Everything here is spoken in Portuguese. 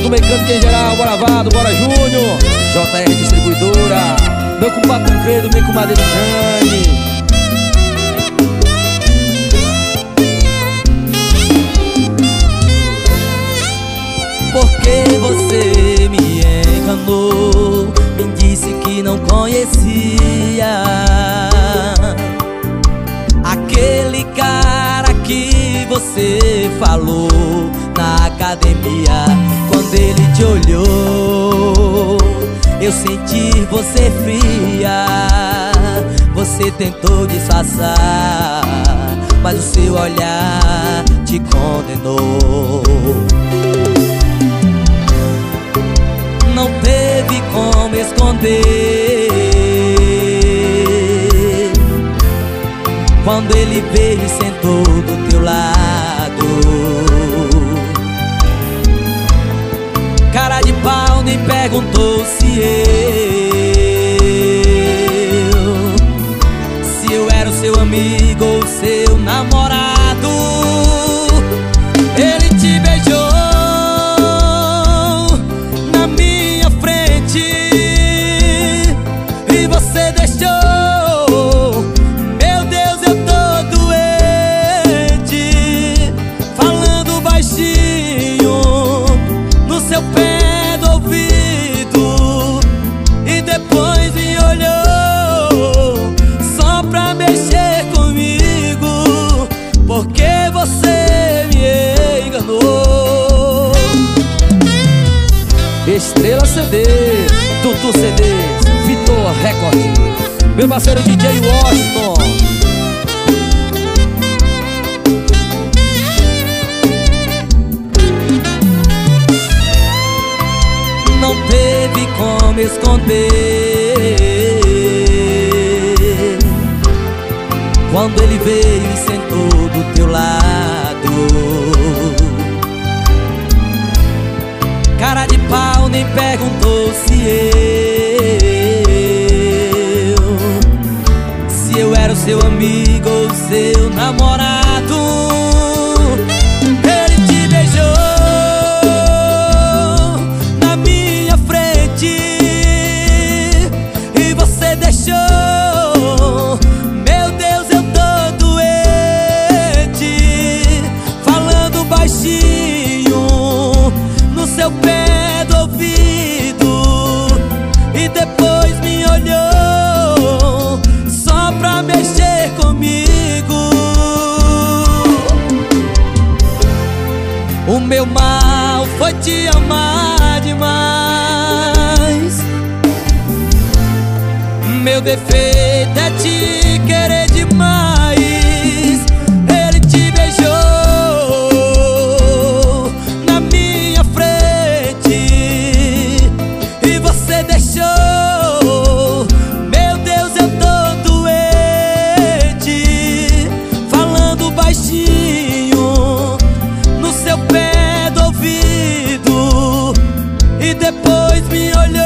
Ronaldo Mecânico em geral, bora Vado, bora Júnior. JR Distribuidora Meu compadre Tancredo, minha comadre Jane Porque você me enganou? Me disse que não conhecia. Aquele cara que você falou na academia Quando ele te olhou. Eu senti você fria. Você tentou disfarçar Mas o seu olhar te condenou. Não teve como esconder. Quando ele veio e sentou do teu lado você me enganou. Estrela CD, Tutu CD, Vitor Record Meu parceiro DJ Washington. Não teve como esconder. Quando ele veio e sentou namorado. Ele te beijou na minha frente E você deixou. Meu Deus, eu tô doente Falando baixinho meu mal foi te amar demais. Meu defeito é te querer with me all